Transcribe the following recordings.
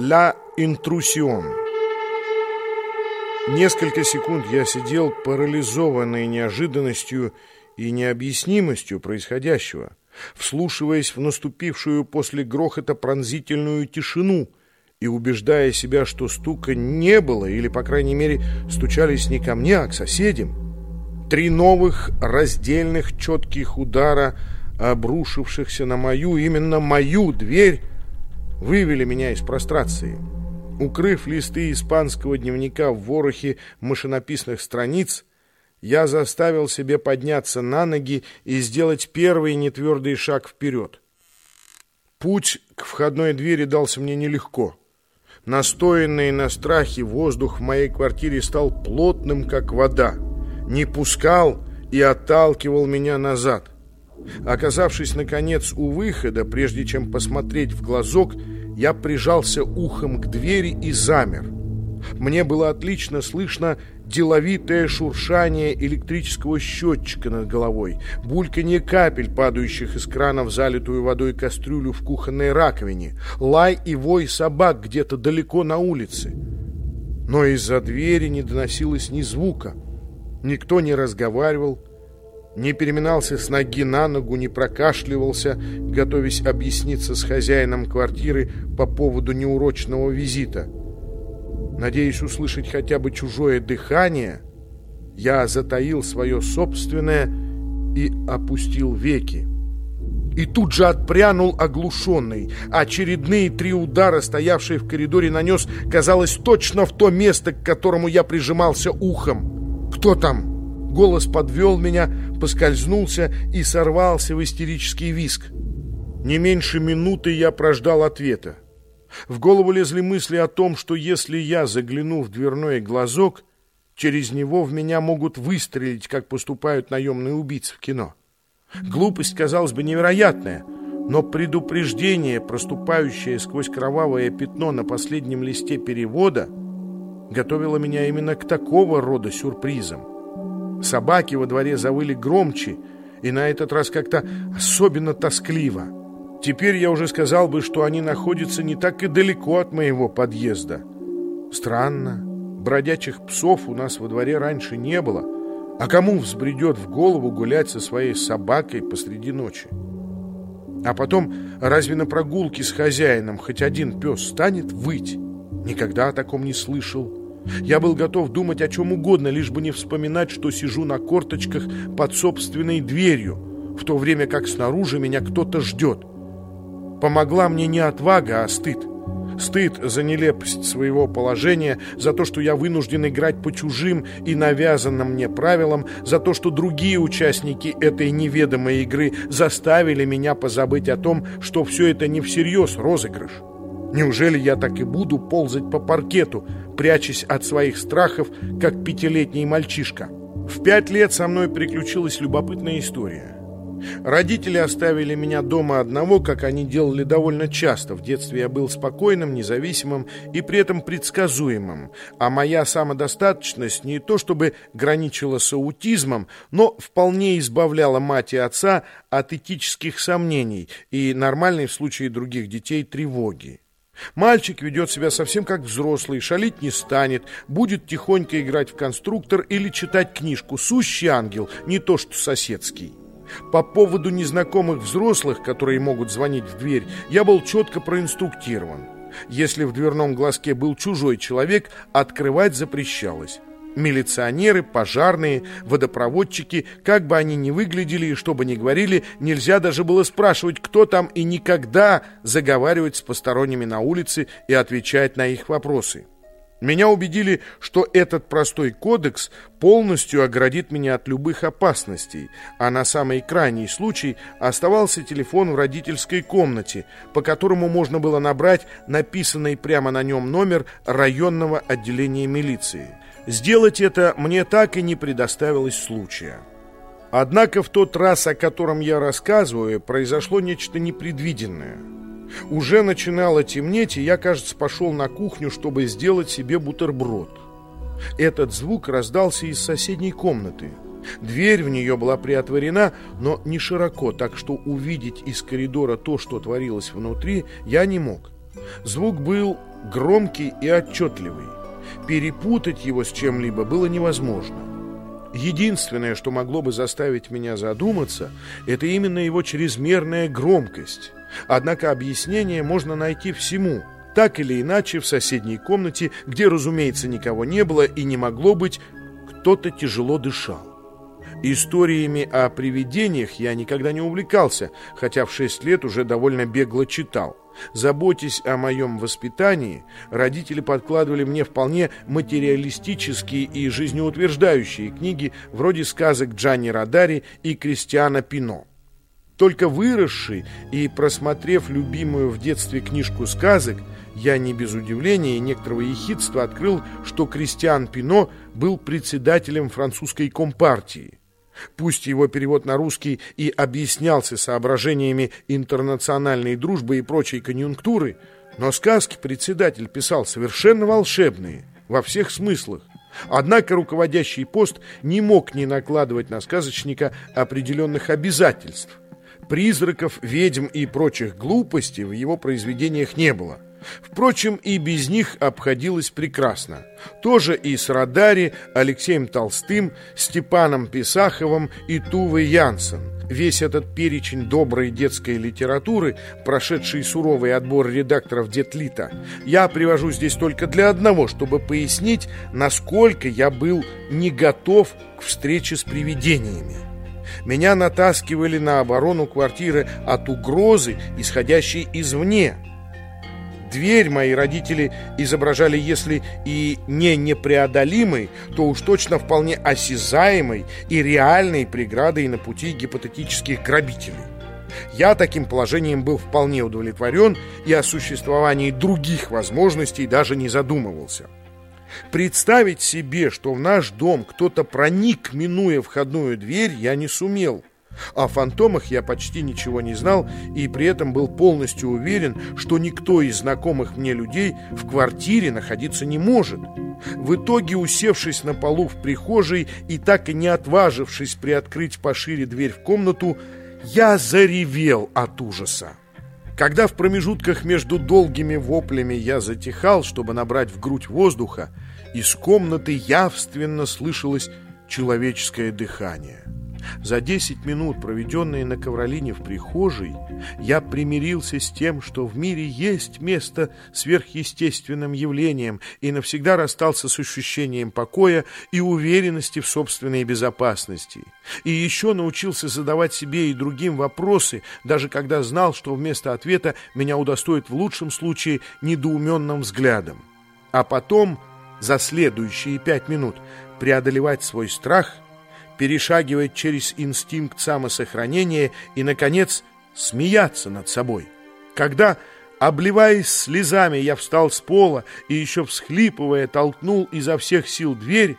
«Ла интрусион». Несколько секунд я сидел парализованный неожиданностью и необъяснимостью происходящего, вслушиваясь в наступившую после грохота пронзительную тишину и убеждая себя, что стука не было, или, по крайней мере, стучались не ко мне, а к соседям. Три новых раздельных четких удара, обрушившихся на мою, именно мою дверь, вывели меня из прострации. Укрыв листы испанского дневника в ворохе машинописных страниц, я заставил себе подняться на ноги и сделать первый нетвердый шаг вперед. Путь к входной двери дался мне нелегко. Настоянный на страхе воздух в моей квартире стал плотным, как вода. Не пускал и отталкивал меня назад. Оказавшись, наконец, у выхода, прежде чем посмотреть в глазок, я прижался ухом к двери и замер. Мне было отлично слышно деловитое шуршание электрического счетчика над головой, бульканье капель, падающих из крана в залитую водой кастрюлю в кухонной раковине, лай и вой собак где-то далеко на улице. Но из-за двери не доносилось ни звука. Никто не разговаривал, не переминался с ноги на ногу, не прокашливался, готовясь объясниться с хозяином квартиры по поводу неурочного визита. Надеясь услышать хотя бы чужое дыхание, я затаил свое собственное и опустил веки. И тут же отпрянул оглушенный. Очередные три удара, стоявшие в коридоре, нанес, казалось, точно в то место, к которому я прижимался ухом. «Кто там?» Голос подвел меня, поскользнулся и сорвался в истерический виск. Не меньше минуты я прождал ответа. В голову лезли мысли о том, что если я загляну в дверной глазок, через него в меня могут выстрелить, как поступают наемные убийцы в кино. Глупость, казалось бы, невероятная, но предупреждение, проступающее сквозь кровавое пятно на последнем листе перевода, готовило меня именно к такого рода сюрпризам. Собаки во дворе завыли громче, и на этот раз как-то особенно тоскливо. Теперь я уже сказал бы, что они находятся не так и далеко от моего подъезда. Странно, бродячих псов у нас во дворе раньше не было. А кому взбредет в голову гулять со своей собакой посреди ночи? А потом, разве на прогулке с хозяином хоть один пес станет выть? Никогда о таком не слышал. Я был готов думать о чем угодно, лишь бы не вспоминать, что сижу на корточках под собственной дверью, в то время как снаружи меня кто-то ждет. Помогла мне не отвага, а стыд. Стыд за нелепость своего положения, за то, что я вынужден играть по чужим и навязанным мне правилам, за то, что другие участники этой неведомой игры заставили меня позабыть о том, что все это не всерьез розыгрыш. Неужели я так и буду ползать по паркету, прячась от своих страхов, как пятилетний мальчишка? В пять лет со мной приключилась любопытная история. Родители оставили меня дома одного, как они делали довольно часто. В детстве я был спокойным, независимым и при этом предсказуемым. А моя самодостаточность не то чтобы граничила с аутизмом, но вполне избавляла мать и отца от этических сомнений и нормальной в случае других детей тревоги. Мальчик ведет себя совсем как взрослый, шалить не станет, будет тихонько играть в конструктор или читать книжку. Сущий ангел, не то что соседский. По поводу незнакомых взрослых, которые могут звонить в дверь, я был четко проинструктирован. Если в дверном глазке был чужой человек, открывать запрещалось. Милиционеры, пожарные, водопроводчики, как бы они ни выглядели и что бы ни говорили, нельзя даже было спрашивать, кто там, и никогда заговаривать с посторонними на улице и отвечать на их вопросы. Меня убедили, что этот простой кодекс полностью оградит меня от любых опасностей, а на самый крайний случай оставался телефон в родительской комнате, по которому можно было набрать написанный прямо на нем номер районного отделения милиции. Сделать это мне так и не предоставилось случая. Однако в тот раз, о котором я рассказываю, произошло нечто непредвиденное. Уже начинало темнеть, и я, кажется, пошел на кухню, чтобы сделать себе бутерброд. Этот звук раздался из соседней комнаты. Дверь в нее была приотворена, но не широко, так что увидеть из коридора то, что творилось внутри, я не мог. Звук был громкий и отчетливый. Перепутать его с чем-либо было невозможно. Единственное, что могло бы заставить меня задуматься, это именно его чрезмерная громкость. Однако объяснение можно найти всему, так или иначе в соседней комнате, где, разумеется, никого не было и не могло быть, кто-то тяжело дышал. Историями о привидениях я никогда не увлекался, хотя в шесть лет уже довольно бегло читал. Заботясь о моем воспитании, родители подкладывали мне вполне материалистические и жизнеутверждающие книги вроде сказок Джанни Радари и Кристиана Пино. Только выросший и просмотрев любимую в детстве книжку сказок, я не без удивления и некоторого ехидства открыл, что Кристиан Пино был председателем французской компартии. Пусть его перевод на русский и объяснялся соображениями интернациональной дружбы и прочей конъюнктуры, но сказки председатель писал совершенно волшебные, во всех смыслах. Однако руководящий пост не мог не накладывать на сказочника определенных обязательств. Призраков, ведьм и прочих глупостей в его произведениях не было – Впрочем, и без них обходилось прекрасно. Тоже и с Радари, Алексеем Толстым, Степаном Писаховым и Тувой Янсен. Весь этот перечень доброй детской литературы, прошедший суровый отбор редакторов Детлита, я привожу здесь только для одного, чтобы пояснить, насколько я был не готов к встрече с привидениями. Меня натаскивали на оборону квартиры от угрозы, исходящей извне – Дверь мои родители изображали, если и не непреодолимой, то уж точно вполне осязаемой и реальной преградой на пути гипотетических грабителей. Я таким положением был вполне удовлетворен и о существовании других возможностей даже не задумывался. Представить себе, что в наш дом кто-то проник, минуя входную дверь, я не сумел. О фантомах я почти ничего не знал и при этом был полностью уверен, что никто из знакомых мне людей в квартире находиться не может. В итоге, усевшись на полу в прихожей и так и не отважившись приоткрыть пошире дверь в комнату, я заревел от ужаса. Когда в промежутках между долгими воплями я затихал, чтобы набрать в грудь воздуха, из комнаты явственно слышалось человеческое дыхание. За 10 минут, проведенные на ковролине в прихожей, я примирился с тем, что в мире есть место сверхъестественным явлениям и навсегда расстался с ощущением покоя и уверенности в собственной безопасности. И еще научился задавать себе и другим вопросы, даже когда знал, что вместо ответа меня удостоит в лучшем случае недоуменным взглядом. А потом, за следующие пять минут, преодолевать свой страх – перешагивать через инстинкт самосохранения и, наконец, смеяться над собой. Когда, обливаясь слезами, я встал с пола и еще всхлипывая толкнул изо всех сил дверь,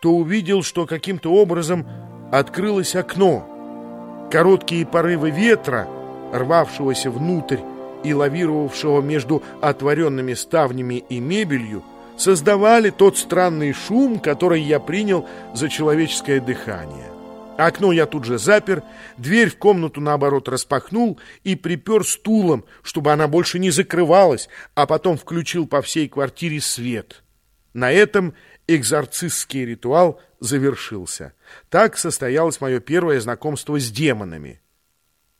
то увидел, что каким-то образом открылось окно. Короткие порывы ветра, рвавшегося внутрь и лавировавшего между отворенными ставнями и мебелью, создавали тот странный шум, который я принял за человеческое дыхание. Окно я тут же запер, дверь в комнату, наоборот, распахнул и припер стулом, чтобы она больше не закрывалась, а потом включил по всей квартире свет. На этом экзорцистский ритуал завершился. Так состоялось мое первое знакомство с демонами.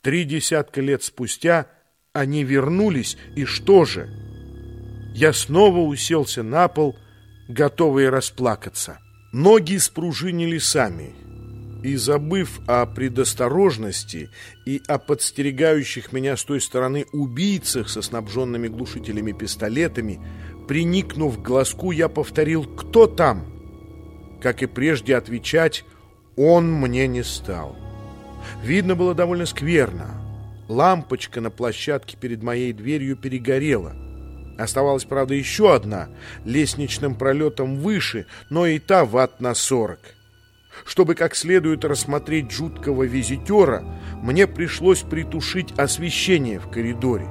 Три десятка лет спустя они вернулись, и что же? Я снова уселся на пол, готовый расплакаться. Ноги спружинили сами, и, забыв о предосторожности и о подстерегающих меня с той стороны убийцах со снабженными глушителями пистолетами, приникнув к глазку, я повторил «Кто там?». Как и прежде отвечать, он мне не стал. Видно было довольно скверно. Лампочка на площадке перед моей дверью перегорела — Оставалась, правда, еще одна, лестничным пролетом выше, но и та ватт на сорок. Чтобы как следует рассмотреть жуткого визитера, мне пришлось притушить освещение в коридоре.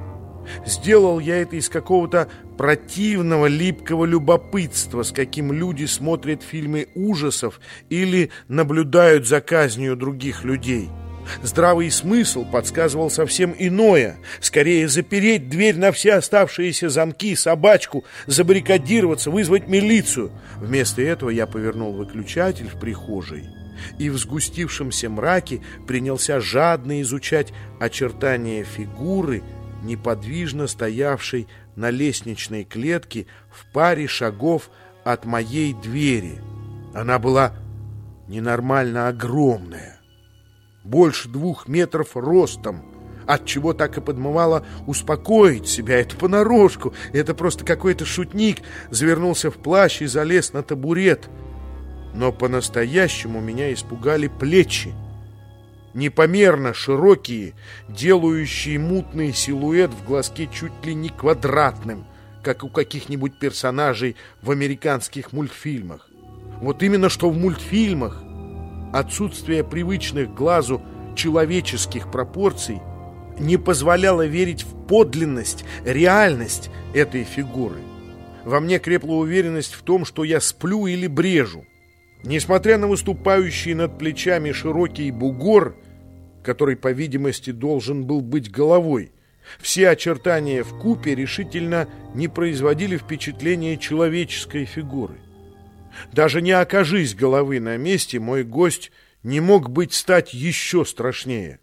Сделал я это из какого-то противного, липкого любопытства, с каким люди смотрят фильмы ужасов или наблюдают за казнью других людей. Здравый смысл подсказывал совсем иное. Скорее запереть дверь на все оставшиеся замки, собачку, забаррикадироваться, вызвать милицию. Вместо этого я повернул выключатель в прихожей и в сгустившемся мраке принялся жадно изучать очертания фигуры, неподвижно стоявшей на лестничной клетке в паре шагов от моей двери. Она была ненормально огромная, больше двух метров ростом, от чего так и подмывало успокоить себя. Это понарошку, это просто какой-то шутник завернулся в плащ и залез на табурет. Но по-настоящему меня испугали плечи. Непомерно широкие, делающие мутный силуэт в глазке чуть ли не квадратным, как у каких-нибудь персонажей в американских мультфильмах. Вот именно что в мультфильмах отсутствие привычных глазу человеческих пропорций не позволяло верить в подлинность, реальность этой фигуры. Во мне крепла уверенность в том, что я сплю или брежу. Несмотря на выступающий над плечами широкий бугор, который, по видимости, должен был быть головой, все очертания в купе решительно не производили впечатления человеческой фигуры. Даже не окажись головы на месте, мой гость не мог быть стать еще страшнее.